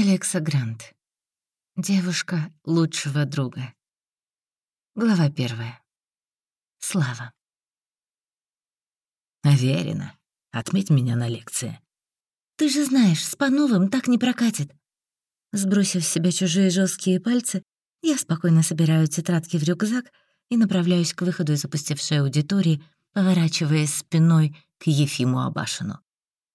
Алекса Грант. Девушка лучшего друга. Глава первая. Слава. Аверина, отметь меня на лекции. Ты же знаешь, с Пановым так не прокатит. Сбросив с себя чужие жесткие пальцы, я спокойно собираю тетрадки в рюкзак и направляюсь к выходу из опустевшей аудитории, поворачиваясь спиной к Ефиму Абашину.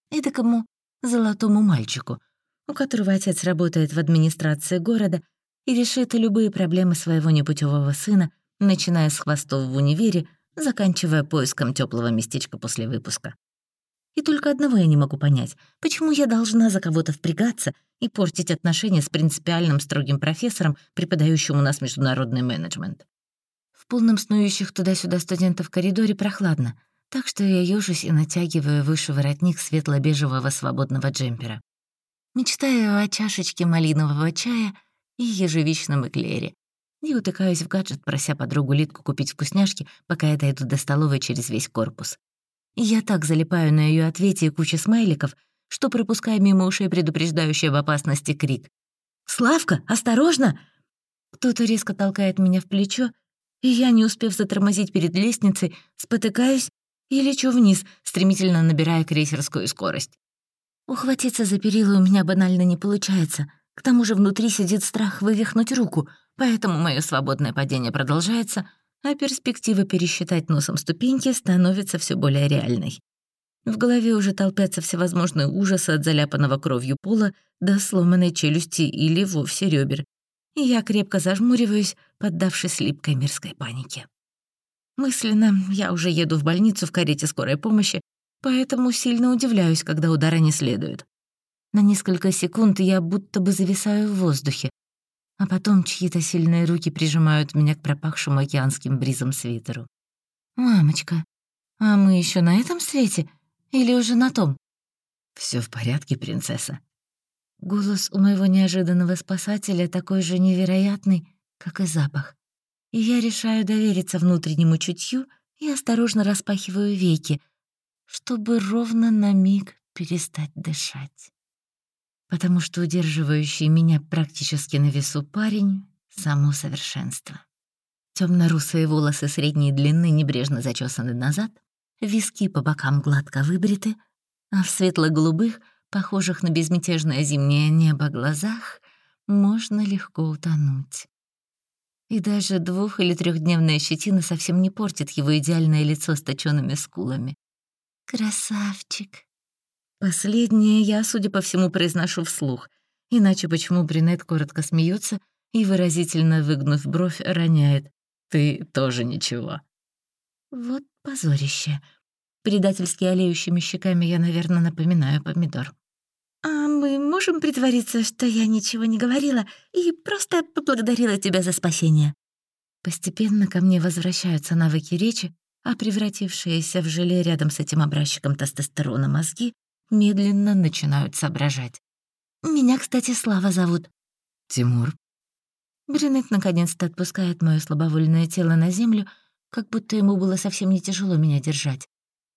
Эдакому золотому мальчику, у которого отец работает в администрации города и решит любые проблемы своего непутевого сына, начиная с хвостов в универе, заканчивая поиском теплого местечка после выпуска. И только одного я не могу понять, почему я должна за кого-то впрягаться и портить отношения с принципиальным строгим профессором, преподающим у нас международный менеджмент. В полном снующих туда-сюда студентов коридоре прохладно, так что я ёжусь и натягиваю выше воротник светло-бежевого свободного джемпера. Мечтаю о чашечке малинового чая и ежевичном эклере. И утыкаюсь в гаджет, прося подругу Литку купить вкусняшки, пока я дойду до столовой через весь корпус. Я так залипаю на ее ответе и куче смайликов, что пропускаю мимо ушей предупреждающий об опасности крик. «Славка, осторожно!» Кто-то резко толкает меня в плечо, и я, не успев затормозить перед лестницей, спотыкаюсь и лечу вниз, стремительно набирая крейсерскую скорость. Ухватиться за перила у меня банально не получается. К тому же внутри сидит страх вывихнуть руку, поэтому мое свободное падение продолжается, а перспектива пересчитать носом ступеньки становится все более реальной. В голове уже толпятся всевозможные ужасы от заляпанного кровью пола до сломанной челюсти или вовсе ребер, и я крепко зажмуриваюсь, поддавшись липкой мирской панике. Мысленно я уже еду в больницу в карете скорой помощи, поэтому сильно удивляюсь, когда удара не следует. На несколько секунд я будто бы зависаю в воздухе, а потом чьи-то сильные руки прижимают меня к пропахшему океанским бризом свитеру. «Мамочка, а мы еще на этом свете или уже на том?» Все в порядке, принцесса». Голос у моего неожиданного спасателя такой же невероятный, как и запах. И я решаю довериться внутреннему чутью и осторожно распахиваю веки, чтобы ровно на миг перестать дышать. Потому что удерживающий меня практически на весу парень — само совершенство. Темно-русые волосы средней длины небрежно зачесаны назад, виски по бокам гладко выбриты, а в светло-голубых, похожих на безмятежное зимнее небо глазах, можно легко утонуть. И даже двух- или трехдневная щетина совсем не портит его идеальное лицо с точёными скулами. «Красавчик!» Последнее я, судя по всему, произношу вслух. Иначе почему брюнет коротко смеется и, выразительно выгнув бровь, роняет. «Ты тоже ничего». Вот позорище. Предательски олеющими щеками я, наверное, напоминаю помидор. «А мы можем притвориться, что я ничего не говорила и просто поблагодарила тебя за спасение?» Постепенно ко мне возвращаются навыки речи, а превратившиеся в желе рядом с этим образчиком тестостерона мозги медленно начинают соображать. «Меня, кстати, Слава зовут». «Тимур». Брюнет наконец-то отпускает моё слабовольное тело на землю, как будто ему было совсем не тяжело меня держать.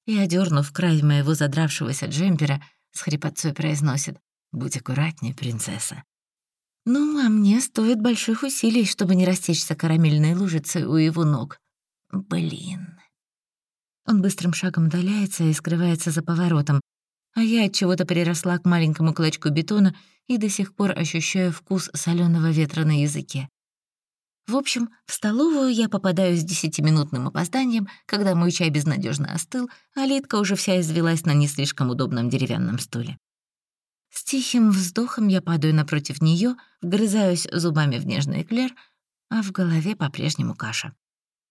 И, одернув край моего задравшегося джемпера, с хрипотцой произносит «Будь аккуратнее, принцесса». Ну, а мне стоит больших усилий, чтобы не растечься карамельной лужицей у его ног. Блин. Он быстрым шагом удаляется и скрывается за поворотом, а я от чего-то приросла к маленькому клочку бетона и до сих пор ощущаю вкус соленого ветра на языке. В общем, в столовую я попадаю с десятиминутным опозданием, когда мой чай безнадежно остыл, а Литка уже вся извелась на не слишком удобном деревянном стуле. С тихим вздохом я падаю напротив нее, вгрызаюсь зубами в нежный эклер, а в голове по-прежнему каша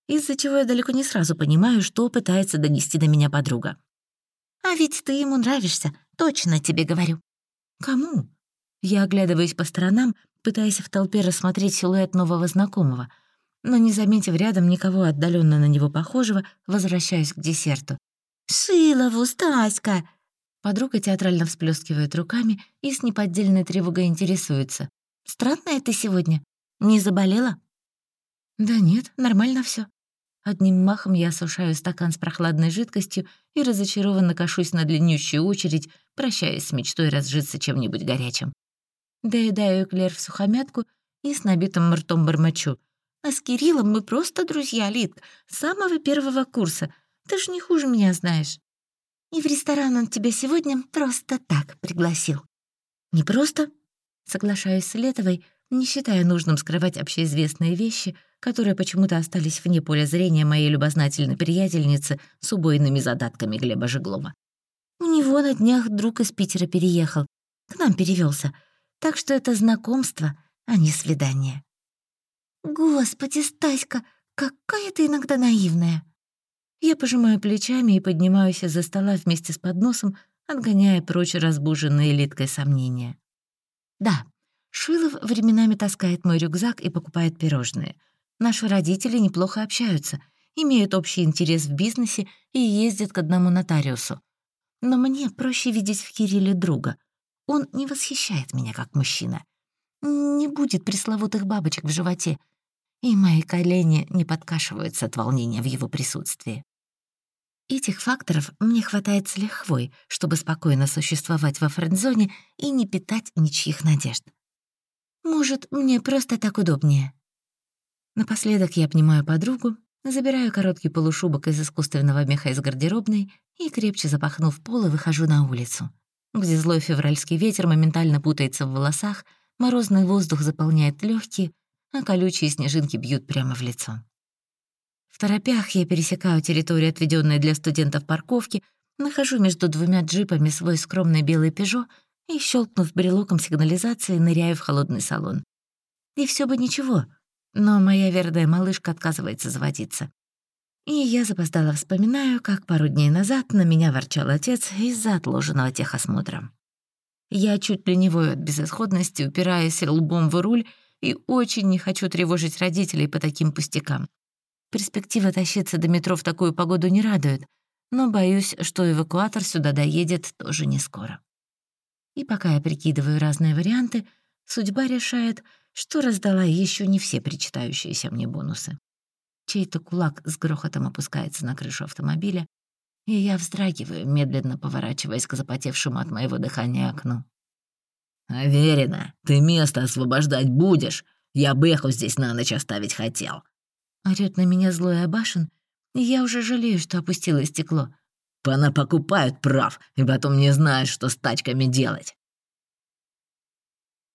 из-за чего я далеко не сразу понимаю, что пытается донести до меня подруга. «А ведь ты ему нравишься, точно тебе говорю». «Кому?» Я оглядываюсь по сторонам, пытаясь в толпе рассмотреть силуэт нового знакомого, но, не заметив рядом никого отдаленно на него похожего, возвращаюсь к десерту. «Шилову, Стаська!» Подруга театрально всплескивает руками и с неподдельной тревогой интересуется. «Странная ты сегодня. Не заболела?» «Да нет, нормально все. Одним махом я осушаю стакан с прохладной жидкостью и разочарованно кашусь на длиннющую очередь, прощаясь с мечтой разжиться чем-нибудь горячим. Доедаю эклер в сухомятку и с набитым ртом бормочу. «А с Кириллом мы просто друзья, Литка, с самого первого курса. Ты ж не хуже меня знаешь. И в ресторан он тебя сегодня просто так пригласил». «Не просто?» Соглашаюсь с Летовой, не считая нужным скрывать общеизвестные вещи, которые почему-то остались вне поля зрения моей любознательной приятельницы с убойными задатками Глеба Жеглова. У него на днях друг из Питера переехал, к нам перевелся, так что это знакомство, а не свидание. «Господи, Стаська, какая ты иногда наивная!» Я пожимаю плечами и поднимаюсь из-за стола вместе с подносом, отгоняя прочь разбуженные элиткой сомнения. Да, Шилов временами таскает мой рюкзак и покупает пирожные. Наши родители неплохо общаются, имеют общий интерес в бизнесе и ездят к одному нотариусу. Но мне проще видеть в Кирилле друга. Он не восхищает меня как мужчина. Не будет пресловутых бабочек в животе, и мои колени не подкашиваются от волнения в его присутствии. Этих факторов мне хватает с лихвой, чтобы спокойно существовать во френдзоне и не питать ничьих надежд. Может, мне просто так удобнее. Напоследок я обнимаю подругу, забираю короткий полушубок из искусственного меха из гардеробной и, крепче запахнув полы, выхожу на улицу, где злой февральский ветер моментально путается в волосах, морозный воздух заполняет легкие, а колючие снежинки бьют прямо в лицо. В торопях я пересекаю территорию, отведенной для студентов парковки, нахожу между двумя джипами свой скромный белый «Пежо» и, щелкнув брелоком сигнализации, ныряю в холодный салон. И все бы ничего, но моя верная малышка отказывается заводиться. И я запоздала вспоминаю, как пару дней назад на меня ворчал отец из-за отложенного техосмотра. Я чуть вою от безысходности, упираясь лбом в руль, и очень не хочу тревожить родителей по таким пустякам. Перспектива тащиться до метро в такую погоду не радует, но боюсь, что эвакуатор сюда доедет тоже не скоро. И пока я прикидываю разные варианты, судьба решает, что раздала еще не все причитающиеся мне бонусы. Чей-то кулак с грохотом опускается на крышу автомобиля, и я вздрагиваю, медленно поворачиваясь к запотевшему от моего дыхания окну. «Аверина, ты место освобождать будешь? Я Бэху здесь на ночь оставить хотел». Орёт на меня злой Абашин, и я уже жалею, что опустила стекло. Пона покупают прав, и потом не знают, что с тачками делать.